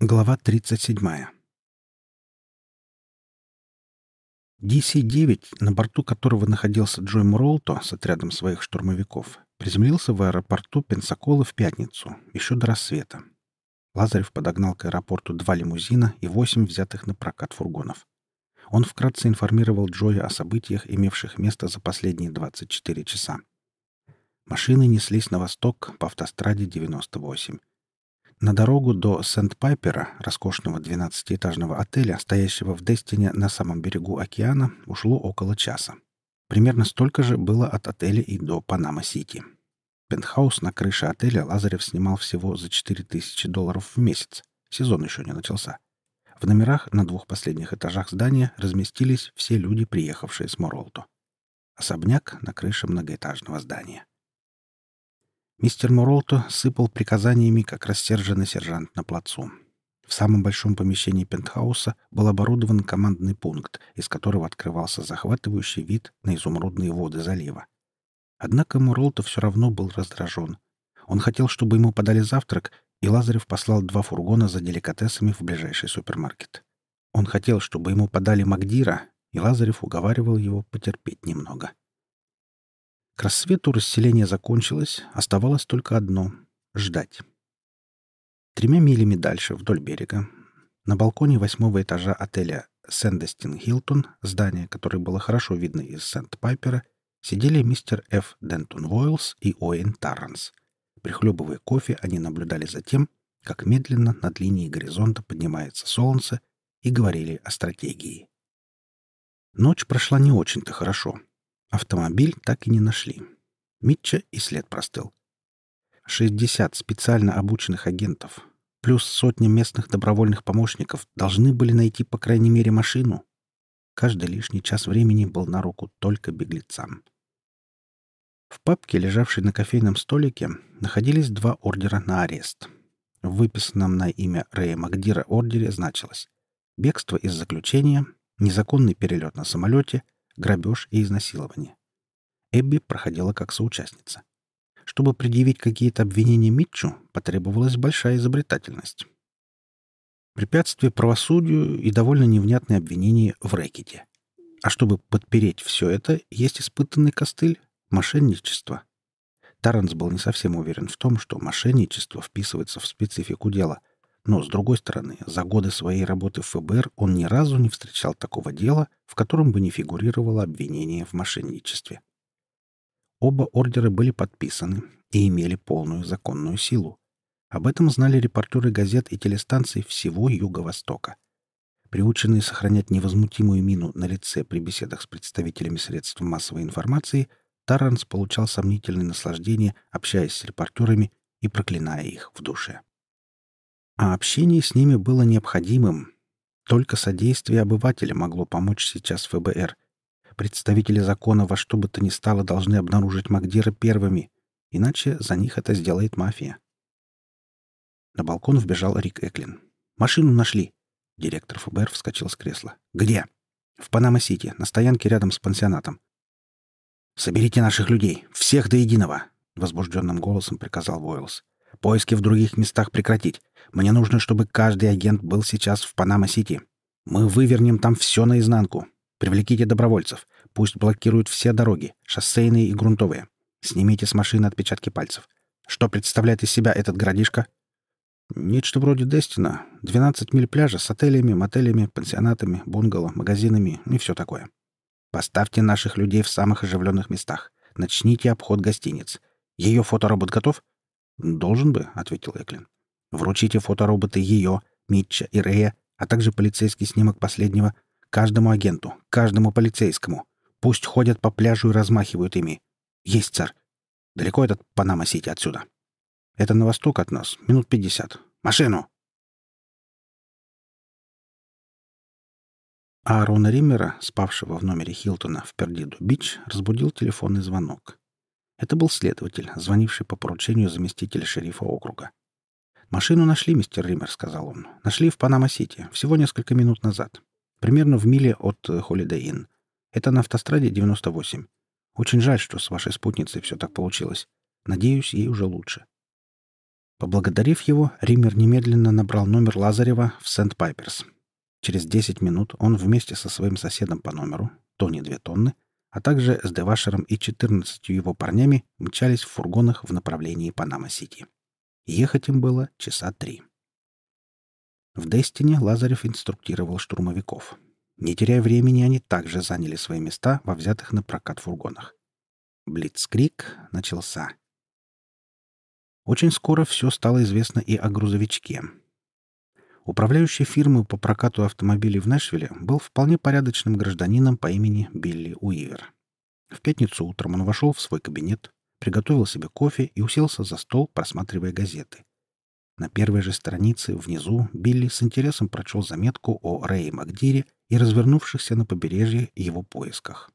Глава 37. DC-9, на борту которого находился Джой Муролто с отрядом своих штурмовиков, приземлился в аэропорту Пенсаколы в пятницу, еще до рассвета. Лазарев подогнал к аэропорту два лимузина и восемь взятых на прокат фургонов. Он вкратце информировал Джоя о событиях, имевших место за последние 24 часа. Машины неслись на восток по автостраде 98. На дорогу до Сент-Пайпера, роскошного 12-этажного отеля, стоящего в Дестине на самом берегу океана, ушло около часа. Примерно столько же было от отеля и до Панама-Сити. Пентхаус на крыше отеля Лазарев снимал всего за 4000 долларов в месяц. Сезон еще не начался. В номерах на двух последних этажах здания разместились все люди, приехавшие с Моролто. Особняк на крыше многоэтажного здания. Мистер Моролто сыпал приказаниями, как рассерженный сержант на плацу. В самом большом помещении пентхауса был оборудован командный пункт, из которого открывался захватывающий вид на изумрудные воды залива. Однако Муролто все равно был раздражен. Он хотел, чтобы ему подали завтрак, и Лазарев послал два фургона за деликатесами в ближайший супермаркет. Он хотел, чтобы ему подали Магдира, и Лазарев уговаривал его потерпеть немного. К рассвету расселение закончилось, оставалось только одно — ждать. Тремя милями дальше, вдоль берега, на балконе восьмого этажа отеля «Сэндестин Хилтон», здание, которое было хорошо видно из Сент-Пайпера, сидели мистер Ф. Дентон Войлс и Оэн Тарранс. Прихлебывая кофе, они наблюдали за тем, как медленно над линией горизонта поднимается солнце, и говорили о стратегии. Ночь прошла не очень-то хорошо — Автомобиль так и не нашли. Митча и след простыл. 60 специально обученных агентов плюс сотня местных добровольных помощников должны были найти по крайней мере машину. Каждый лишний час времени был на руку только беглецам. В папке, лежавшей на кофейном столике, находились два ордера на арест. В выписанном на имя Рэя Магдира ордере значилось «Бегство из заключения», «Незаконный перелет на самолете», грабеж и изнасилование. Эбби проходила как соучастница. Чтобы предъявить какие-то обвинения Митчу, потребовалась большая изобретательность. Препятствие правосудию и довольно невнятные обвинения в рэкете. А чтобы подпереть все это, есть испытанный костыль — мошенничество. Таранс был не совсем уверен в том, что мошенничество вписывается в специфику дела, но, с другой стороны, за годы своей работы в ФБР он ни разу не встречал такого дела, в котором бы не фигурировало обвинение в мошенничестве. Оба ордера были подписаны и имели полную законную силу. Об этом знали репортеры газет и телестанций всего Юго-Востока. Приученные сохранять невозмутимую мину на лице при беседах с представителями средств массовой информации, Таранс получал сомнительное наслаждение, общаясь с репортерами и проклиная их в душе. А общение с ними было необходимым. Только содействие обывателя могло помочь сейчас ФБР. Представители закона во что бы то ни стало должны обнаружить Макдира первыми, иначе за них это сделает мафия. На балкон вбежал Рик Эклин. «Машину нашли!» Директор ФБР вскочил с кресла. «Где?» «В Панама-Сити, на стоянке рядом с пансионатом». «Соберите наших людей, всех до единого!» — возбужденным голосом приказал Войлс. Поиски в других местах прекратить. Мне нужно, чтобы каждый агент был сейчас в Панама-Сити. Мы вывернем там все наизнанку. Привлеките добровольцев. Пусть блокируют все дороги, шоссейные и грунтовые. Снимите с машины отпечатки пальцев. Что представляет из себя этот городишко? Нечто вроде Дестина. 12 миль пляжа с отелями, мотелями, пансионатами, бунгало, магазинами и все такое. Поставьте наших людей в самых оживленных местах. Начните обход гостиниц. Ее фоторобот готов? «Должен бы», — ответил Эклин. «Вручите фотороботы ее, Митча и Рея, а также полицейский снимок последнего каждому агенту, каждому полицейскому. Пусть ходят по пляжу и размахивают ими. Есть, сэр. Далеко этот Панама-Сити отсюда?» «Это на восток от нас, минут пятьдесят. Машину!» Аарона Риммера, спавшего в номере Хилтона в Пердиду-Бич, разбудил телефонный звонок. Это был следователь, звонивший по поручению заместителя шерифа округа. «Машину нашли, мистер Риммер», — сказал он. «Нашли в Панама-Сити, всего несколько минут назад. Примерно в миле от Holiday Inn. Это на автостраде 98. Очень жаль, что с вашей спутницей все так получилось. Надеюсь, ей уже лучше». Поблагодарив его, Риммер немедленно набрал номер Лазарева в Сент-Пайперс. Через 10 минут он вместе со своим соседом по номеру, Тони Две Тонны, а также с Девашером и 14 его парнями мчались в фургонах в направлении Панама-Сити. Ехать им было часа три. В Дестине Лазарев инструктировал штурмовиков. Не теряя времени, они также заняли свои места во взятых напрокат фургонах. Блицкриг начался. Очень скоро все стало известно и о грузовичке. Управляющий фирмы по прокату автомобилей в Нэшвилле был вполне порядочным гражданином по имени Билли Уивер. В пятницу утром он вошел в свой кабинет, приготовил себе кофе и уселся за стол, просматривая газеты. На первой же странице внизу Билли с интересом прочел заметку о Рэе Макдире и развернувшихся на побережье его поисках.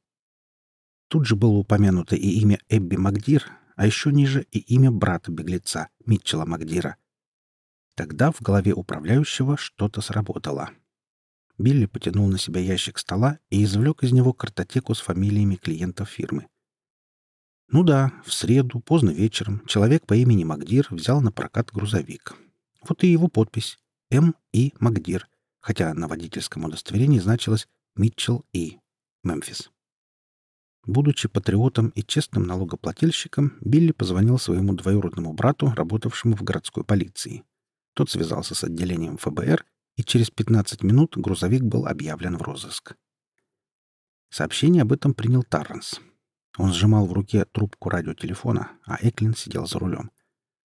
Тут же было упомянуто и имя Эбби Макдир, а еще ниже и имя брата-беглеца, Митчелла Магдира. Тогда в голове управляющего что-то сработало. Билли потянул на себя ящик стола и извлек из него картотеку с фамилиями клиентов фирмы. Ну да, в среду, поздно вечером, человек по имени Магдир взял на прокат грузовик. Вот и его подпись «М. И. Магдир», хотя на водительском удостоверении значилось «Митчелл И. Мемфис». Будучи патриотом и честным налогоплательщиком, Билли позвонил своему двоюродному брату, работавшему в городской полиции. Тот связался с отделением ФБР, и через 15 минут грузовик был объявлен в розыск. Сообщение об этом принял Тарренс. Он сжимал в руке трубку радиотелефона, а Эклин сидел за рулем.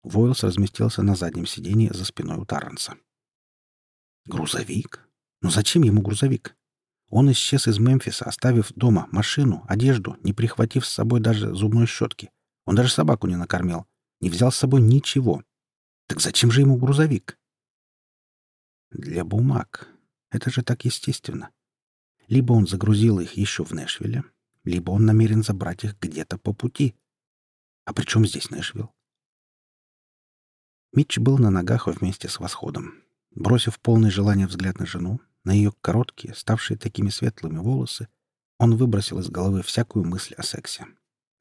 Войлс разместился на заднем сиденье за спиной у Тарренса. «Грузовик? Ну зачем ему грузовик? Он исчез из Мемфиса, оставив дома машину, одежду, не прихватив с собой даже зубной щетки. Он даже собаку не накормил. Не взял с собой ничего. Так зачем же ему грузовик? Для бумаг. Это же так естественно. Либо он загрузил их еще в Нэшвилле, либо он намерен забрать их где-то по пути. А при чем здесь Нэшвилл? Митч был на ногах вместе с восходом. Бросив полное желание взгляд на жену, на ее короткие, ставшие такими светлыми волосы, он выбросил из головы всякую мысль о сексе.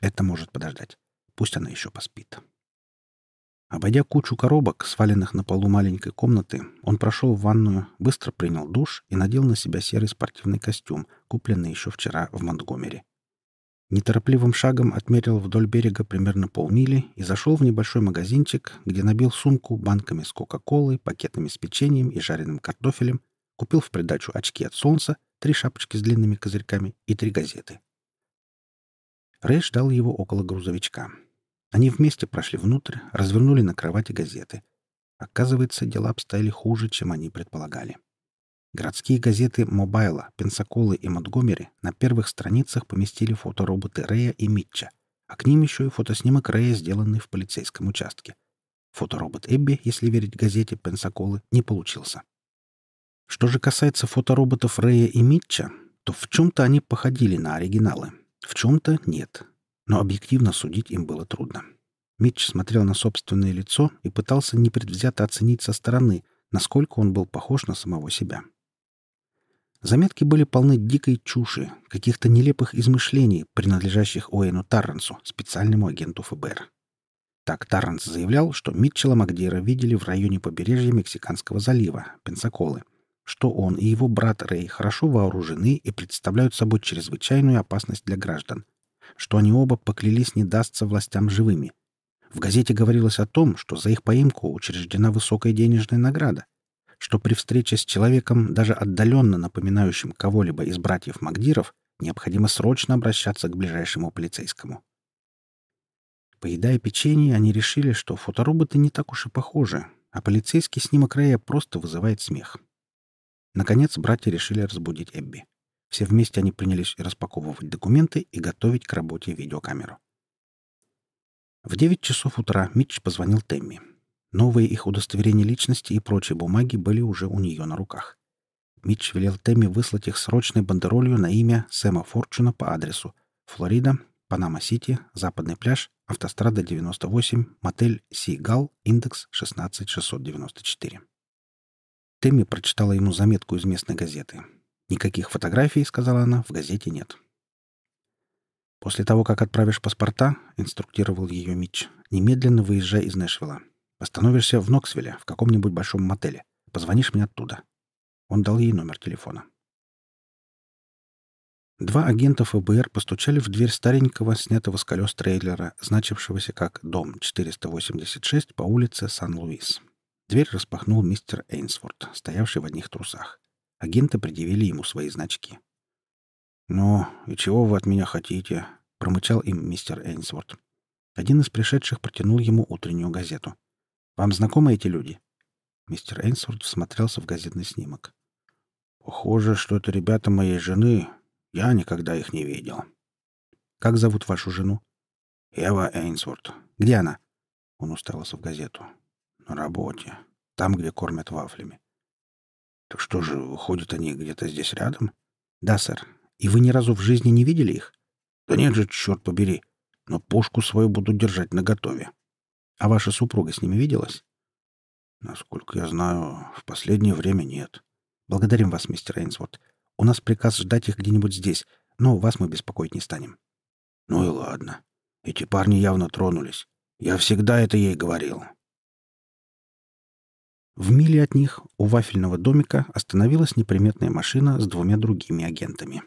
Это может подождать. Пусть она еще поспит. Обойдя кучу коробок, сваленных на полу маленькой комнаты, он прошел в ванную, быстро принял душ и надел на себя серый спортивный костюм, купленный еще вчера в Монтгомери. Неторопливым шагом отмерил вдоль берега примерно полмили и зашел в небольшой магазинчик, где набил сумку банками с Кока-Колой, пакетами с печеньем и жареным картофелем, Купил в придачу очки от солнца, три шапочки с длинными козырьками и три газеты. Рэй ждал его около грузовичка. Они вместе прошли внутрь, развернули на кровати газеты. Оказывается, дела обстояли хуже, чем они предполагали. Городские газеты «Мобайла», «Пенсаколы» и «Монтгомери» на первых страницах поместили фотороботы Рэя и Митча, а к ним еще и фотоснимок Рэя, сделанный в полицейском участке. Фоторобот Эбби, если верить газете «Пенсаколы», не получился. Что же касается фотороботов Рэя и Митча, то в чем-то они походили на оригиналы, в чем-то нет. Но объективно судить им было трудно. Митч смотрел на собственное лицо и пытался непредвзято оценить со стороны, насколько он был похож на самого себя. Заметки были полны дикой чуши, каких-то нелепых измышлений, принадлежащих Уэйну Тарренсу, специальному агенту ФБР. Так Тарренс заявлял, что Митчелла Магдира видели в районе побережья Мексиканского залива, Пенсаколы — что он и его брат Рэй хорошо вооружены и представляют собой чрезвычайную опасность для граждан, что они оба поклялись не дастся властям живыми. В газете говорилось о том, что за их поимку учреждена высокая денежная награда, что при встрече с человеком, даже отдаленно напоминающим кого-либо из братьев Магдиров, необходимо срочно обращаться к ближайшему полицейскому. Поедая печенье, они решили, что фотороботы не так уж и похожи, а полицейский снимок Рэя просто вызывает смех. Наконец, братья решили разбудить Эбби. Все вместе они принялись распаковывать документы и готовить к работе видеокамеру. В 9 часов утра Митч позвонил Темми. Новые их удостоверения личности и прочие бумаги были уже у нее на руках. Митч велел Темми выслать их срочной бандеролью на имя Сэма Форчуна по адресу Флорида, Панама-Сити, Западный пляж, автострада 98, мотель Сигал, индекс 16694. Тэмми прочитала ему заметку из местной газеты. «Никаких фотографий, — сказала она, — в газете нет». «После того, как отправишь паспорта, — инструктировал ее Митч, — немедленно выезжай из Нэшвилла. Остановишься в Ноксвилле, в каком-нибудь большом мотеле. Позвонишь мне оттуда». Он дал ей номер телефона. Два агента ФБР постучали в дверь старенького, снятого с колес трейлера, значившегося как «Дом 486» по улице Сан-Луис. Дверь распахнул мистер Эйнсворт, стоявший в одних трусах. Агенты предъявили ему свои значки. «Ну, и чего вы от меня хотите?» — промычал им мистер Эйнсворт. Один из пришедших протянул ему утреннюю газету. «Вам знакомы эти люди?» Мистер Эйнсворт всмотрелся в газетный снимок. «Похоже, что это ребята моей жены. Я никогда их не видел». «Как зовут вашу жену?» «Эва Эйнсворт. Где она?» Он уставился в газету. «На работе. Там, где кормят вафлями». «Так что же, выходят они где-то здесь рядом?» «Да, сэр. И вы ни разу в жизни не видели их?» «Да нет же, черт побери. Но пушку свою буду держать наготове». «А ваша супруга с ними виделась?» «Насколько я знаю, в последнее время нет». «Благодарим вас, мистер Эйнсворт. У нас приказ ждать их где-нибудь здесь, но вас мы беспокоить не станем». «Ну и ладно. Эти парни явно тронулись. Я всегда это ей говорил». В миле от них, у вафельного домика, остановилась неприметная машина с двумя другими агентами.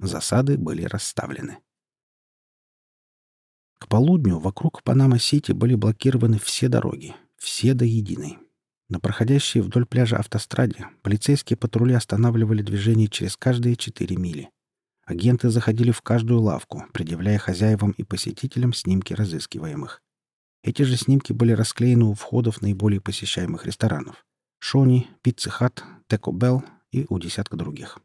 Засады были расставлены. К полудню вокруг Панама-Сити были блокированы все дороги, все до единой. На проходящей вдоль пляжа автостраде полицейские патрули останавливали движение через каждые четыре мили. Агенты заходили в каждую лавку, предъявляя хозяевам и посетителям снимки разыскиваемых. Эти же снимки были расклеены у входов наиболее посещаемых ресторанов. Shoney's, Pizza Hut, Taco Bell и у десятка других.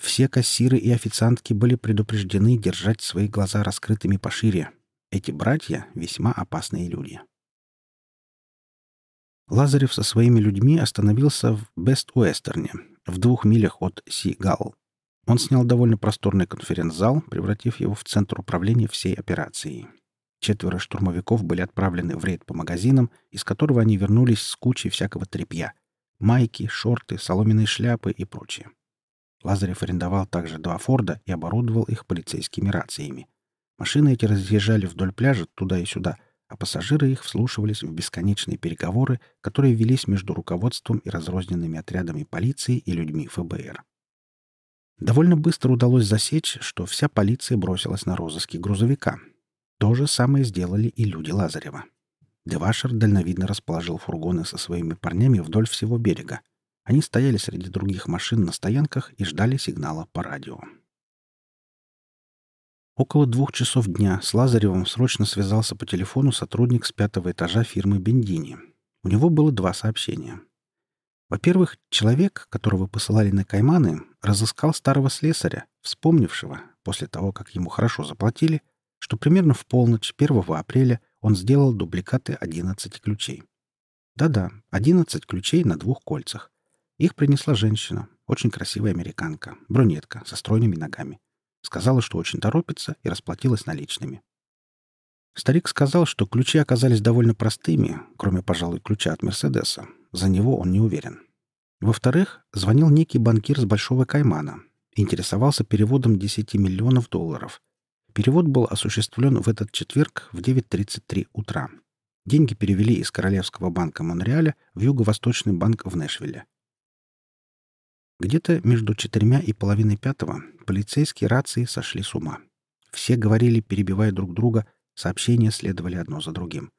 Все кассиры и официантки были предупреждены держать свои глаза раскрытыми пошире. Эти братья — весьма опасные люди. Лазарев со своими людьми остановился в Бест-Уэстерне, в двух милях от Си-Галл. Он снял довольно просторный конференц-зал, превратив его в центр управления всей операцией. Четверо штурмовиков были отправлены в рейд по магазинам, из которого они вернулись с кучей всякого тряпья. Майки, шорты, соломенные шляпы и прочее. Лазарев арендовал также два «Форда» и оборудовал их полицейскими рациями. Машины эти разъезжали вдоль пляжа туда и сюда, а пассажиры их вслушивались в бесконечные переговоры, которые велись между руководством и разрозненными отрядами полиции и людьми ФБР. Довольно быстро удалось засечь, что вся полиция бросилась на розыски грузовика, то же самое сделали и люди Лазарева. Девашер дальновидно расположил фургоны со своими парнями вдоль всего берега. Они стояли среди других машин на стоянках и ждали сигнала по радио. Около двух часов дня с Лазаревым срочно связался по телефону сотрудник с пятого этажа фирмы «Бендини». У него было два сообщения. Во-первых, человек, которого посылали на Кайманы, разыскал старого слесаря, вспомнившего, после того, как ему хорошо заплатили, что примерно в полночь 1 апреля он сделал дубликаты 11 ключей. Да-да, 11 ключей на двух кольцах. Их принесла женщина, очень красивая американка, брюнетка, со стройными ногами. Сказала, что очень торопится, и расплатилась наличными. Старик сказал, что ключи оказались довольно простыми, кроме, пожалуй, ключа от Мерседеса. За него он не уверен. Во-вторых, звонил некий банкир с Большого Каймана. Интересовался переводом 10 миллионов долларов. Перевод был осуществлен в этот четверг в 9.33 утра. Деньги перевели из Королевского банка Монреаля в Юго-Восточный банк в Нэшвилле. Где-то между четырьмя и половиной пятого полицейские рации сошли с ума. Все говорили, перебивая друг друга, сообщения следовали одно за другим.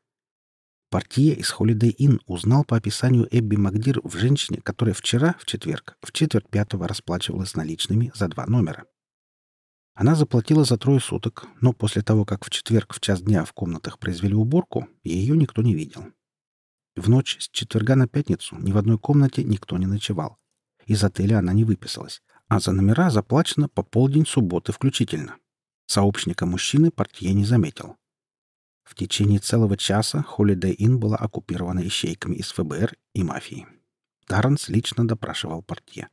Портье из Holiday Inn узнал по описанию Эбби Магдир в женщине, которая вчера, в четверг, в четверть пятого расплачивалась наличными за два номера. Она заплатила за трое суток, но после того, как в четверг в час дня в комнатах произвели уборку, ее никто не видел. В ночь с четверга на пятницу ни в одной комнате никто не ночевал. Из отеля она не выписалась, а за номера заплачено по полдень субботы включительно. Сообщника мужчины портье не заметил. В течение целого часа Holiday Inn была оккупирована ищейками из ФБР и мафии. Таранс лично допрашивал портье.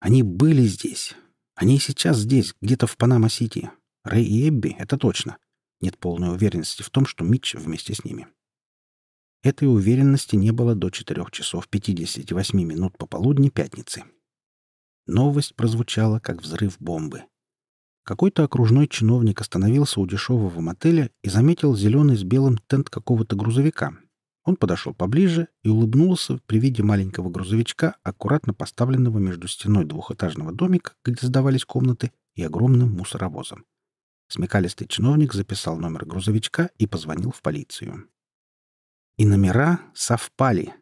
Они были здесь, они сейчас здесь, где-то в Панама-Сити. Рэй и Эбби — это точно. Нет полной уверенности в том, что Митч вместе с ними. Этой уверенности не было до 4 часов 58 минут пополудни пятницы. Новость прозвучала, как взрыв бомбы. Какой-то окружной чиновник остановился у дешевого мотеля и заметил зеленый с белым тент какого-то грузовика. Он подошел поближе и улыбнулся при виде маленького грузовичка, аккуратно поставленного между стеной двухэтажного домика, где сдавались комнаты, и огромным мусоровозом. Смекалистый чиновник записал номер грузовичка и позвонил в полицию. И номера совпали.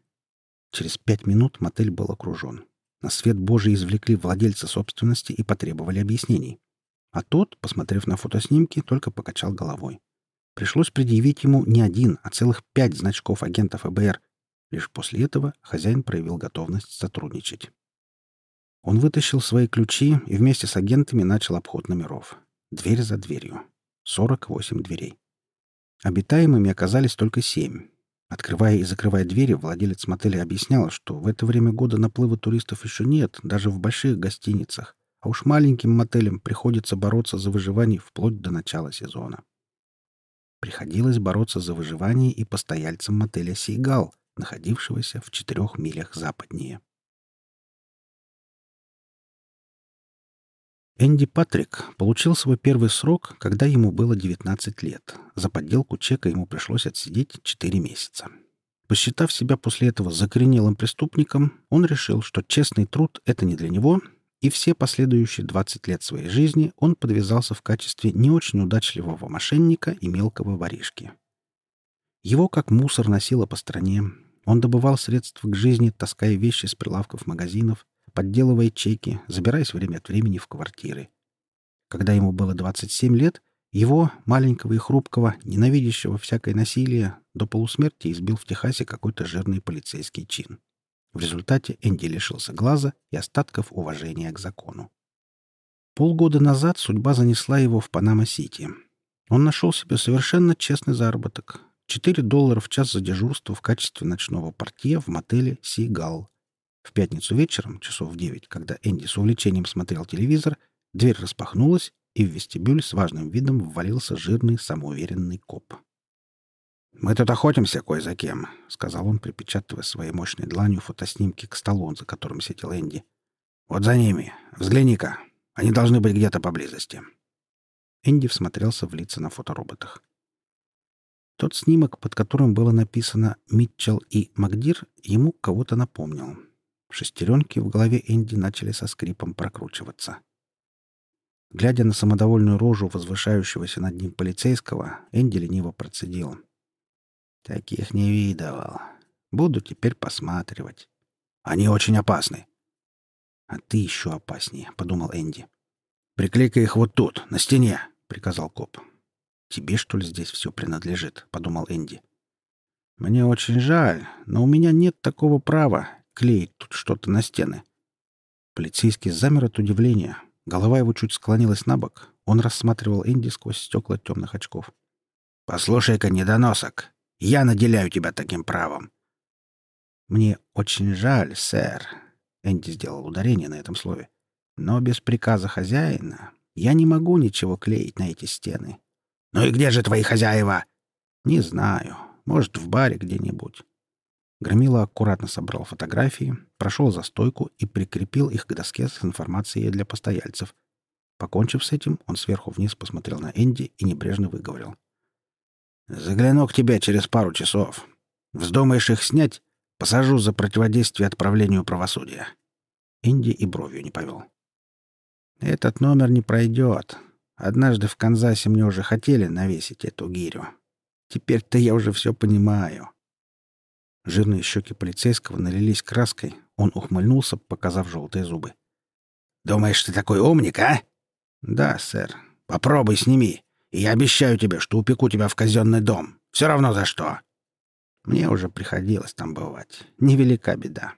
Через пять минут мотель был окружен. На свет Божий извлекли владельца собственности и потребовали объяснений. А тот, посмотрев на фотоснимки, только покачал головой. Пришлось предъявить ему не один, а целых пять значков агентов ФБР. Лишь после этого хозяин проявил готовность сотрудничать. Он вытащил свои ключи и вместе с агентами начал обход номеров. Дверь за дверью. 48 дверей. Обитаемыми оказались только семь. Открывая и закрывая двери, владелец мотеля объяснял, что в это время года наплыва туристов еще нет, даже в больших гостиницах а уж маленьким мотелям приходится бороться за выживание вплоть до начала сезона. Приходилось бороться за выживание и постояльцам мотеля «Сейгал», находившегося в четырех милях западнее. Энди Патрик получил свой первый срок, когда ему было 19 лет. За подделку чека ему пришлось отсидеть 4 месяца. Посчитав себя после этого закоренелым преступником, он решил, что честный труд — это не для него, и все последующие 20 лет своей жизни он подвязался в качестве не очень удачливого мошенника и мелкого воришки. Его как мусор носило по стране. Он добывал средства к жизни, таская вещи с прилавков магазинов, подделывая чеки, забираясь время от времени в квартиры. Когда ему было 27 лет, его, маленького и хрупкого, ненавидящего всякое насилие, до полусмерти избил в Техасе какой-то жирный полицейский чин. В результате Энди лишился глаза и остатков уважения к закону. Полгода назад судьба занесла его в Панама-Сити. Он нашел себе совершенно честный заработок. 4 доллара в час за дежурство в качестве ночного портье в мотеле «Сигал». В пятницу вечером, часов в девять, когда Энди с увлечением смотрел телевизор, дверь распахнулась, и в вестибюль с важным видом ввалился жирный самоуверенный коп. «Мы тут охотимся кое за кем», — сказал он, припечатывая своей мощной дланью фотоснимки к столу, за которым сидел Энди. «Вот за ними. Взгляни-ка. Они должны быть где-то поблизости». Энди всмотрелся в лица на фотороботах. Тот снимок, под которым было написано «Митчелл и Макдир», ему кого-то напомнил. Шестеренки в голове Энди начали со скрипом прокручиваться. Глядя на самодовольную рожу возвышающегося над ним полицейского, Энди лениво процедил. Таких не видывал. Буду теперь посматривать. Они очень опасны. А ты еще опаснее, подумал Энди. Приклейка их вот тут, на стене, приказал коп. Тебе что ли здесь все принадлежит, подумал Энди. Мне очень жаль, но у меня нет такого права клеить тут что-то на стены. Полицейский замер от удивления. Голова его чуть склонилась на бок. Он рассматривал Энди сквозь стекла темных очков. «Послушай-ка, недоносок, я наделяю тебя таким правом. Мне очень жаль, сэр. Энди сделал ударение на этом слове. Но без приказа хозяина я не могу ничего клеить на эти стены. Ну и где же твои хозяева? Не знаю. Может, в баре где-нибудь. Громила аккуратно собрал фотографии, прошел за стойку и прикрепил их к доске с информацией для постояльцев. Покончив с этим, он сверху вниз посмотрел на Энди и небрежно выговорил. Загляну к тебе через пару часов. Вздумаешь их снять? Посажу за противодействие отправлению правосудия. Инди и бровью не повел. Этот номер не пройдет. Однажды в Канзасе мне уже хотели навесить эту гирю. Теперь-то я уже все понимаю. Жирные щеки полицейского налились краской. Он ухмыльнулся, показав желтые зубы. «Думаешь, ты такой умник, а?» «Да, сэр. Попробуй сними. И я обещаю тебе, что упеку тебя в казенный дом. Все равно за что. Мне уже приходилось там бывать. Невелика беда.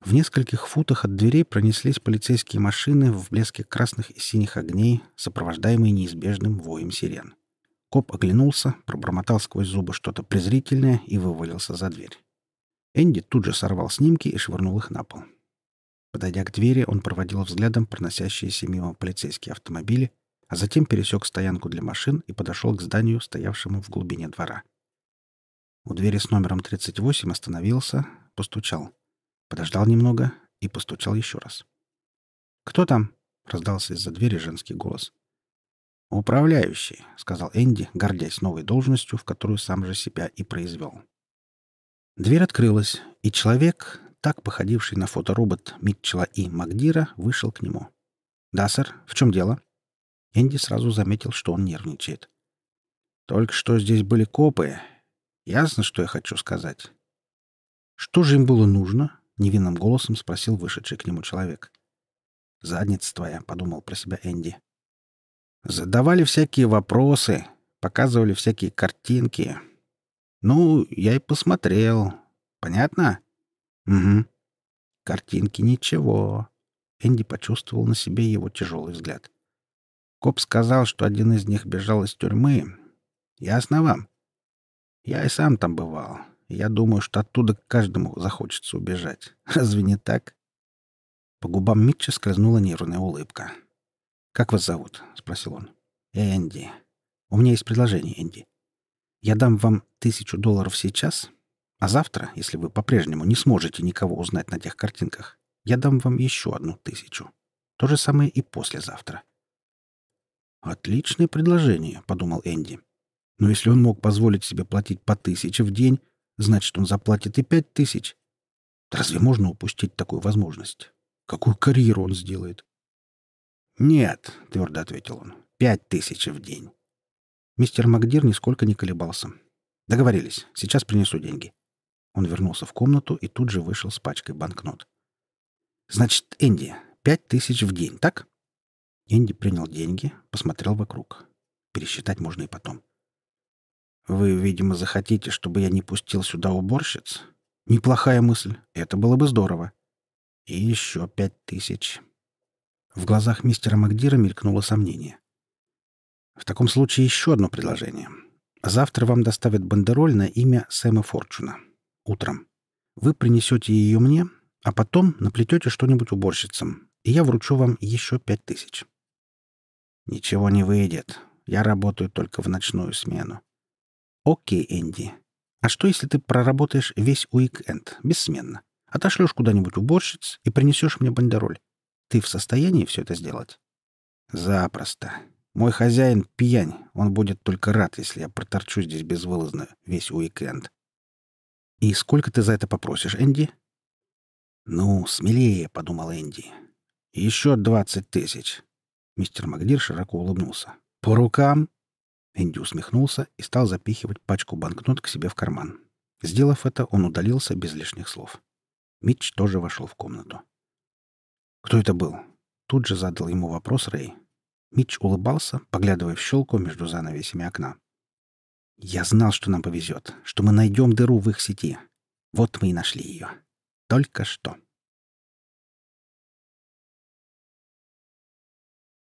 В нескольких футах от дверей пронеслись полицейские машины в блеске красных и синих огней, сопровождаемые неизбежным воем сирен. Коп оглянулся, пробормотал сквозь зубы что-то презрительное и вывалился за дверь. Энди тут же сорвал снимки и швырнул их на пол. Подойдя к двери, он проводил взглядом проносящиеся мимо полицейские автомобили, а затем пересек стоянку для машин и подошел к зданию, стоявшему в глубине двора. У двери с номером 38 остановился, постучал. Подождал немного и постучал еще раз. «Кто там?» раздался из-за двери женский голос. «Управляющий», — сказал Энди, гордясь новой должностью, в которую сам же себя и произвел. Дверь открылась, и человек, так походивший на фоторобот Митчелла и Магдира, вышел к нему. «Да, сэр. В чем дело?» Энди сразу заметил, что он нервничает. «Только что здесь были копы. Ясно, что я хочу сказать?» «Что же им было нужно?» — невинным голосом спросил вышедший к нему человек. «Задница твоя», — подумал про себя Энди. Задавали всякие вопросы, показывали всякие картинки. Ну, я и посмотрел. Понятно? Угу. Картинки ничего. Энди почувствовал на себе его тяжелый взгляд. Коп сказал, что один из них бежал из тюрьмы. Ясно вам? Я и сам там бывал. Я думаю, что оттуда каждому захочется убежать. Разве не так? По губам Митча скользнула нервная улыбка. «Как вас зовут?» — спросил он. «Энди. У меня есть предложение, Энди. Я дам вам тысячу долларов сейчас, а завтра, если вы по-прежнему не сможете никого узнать на тех картинках, я дам вам еще одну тысячу. То же самое и послезавтра». «Отличное предложение», — подумал Энди. «Но если он мог позволить себе платить по тысяче в день, значит, он заплатит и пять тысяч. Разве можно упустить такую возможность? Какую карьеру он сделает? «Нет», — твердо ответил он, — «пять тысяч в день». Мистер Макдир нисколько не колебался. «Договорились. Сейчас принесу деньги». Он вернулся в комнату и тут же вышел с пачкой банкнот. «Значит, Энди, пять тысяч в день, так?» Энди принял деньги, посмотрел вокруг. Пересчитать можно и потом. «Вы, видимо, захотите, чтобы я не пустил сюда уборщиц? Неплохая мысль. Это было бы здорово. И еще пять тысяч. В глазах мистера Макдира мелькнуло сомнение. «В таком случае еще одно предложение. Завтра вам доставят бандероль на имя Сэма Форчуна. Утром. Вы принесете ее мне, а потом наплетете что-нибудь уборщицам, и я вручу вам еще пять тысяч». «Ничего не выйдет. Я работаю только в ночную смену». «Окей, Энди. А что, если ты проработаешь весь уик-энд, бессменно? Отошлешь куда-нибудь уборщиц и принесешь мне бандероль? Ты в состоянии все это сделать? Запросто. Мой хозяин пьянь. Он будет только рад, если я проторчу здесь безвылазно весь уикенд. И сколько ты за это попросишь, Энди? Ну, смелее, подумал Энди. Еще двадцать тысяч. Мистер Магдир широко улыбнулся. По рукам? Энди усмехнулся и стал запихивать пачку банкнот к себе в карман. Сделав это, он удалился без лишних слов. Митч тоже вошел в комнату. «Кто это был?» Тут же задал ему вопрос Рэй. Митч улыбался, поглядывая в щелку между занавесями окна. «Я знал, что нам повезет, что мы найдем дыру в их сети. Вот мы и нашли ее. Только что».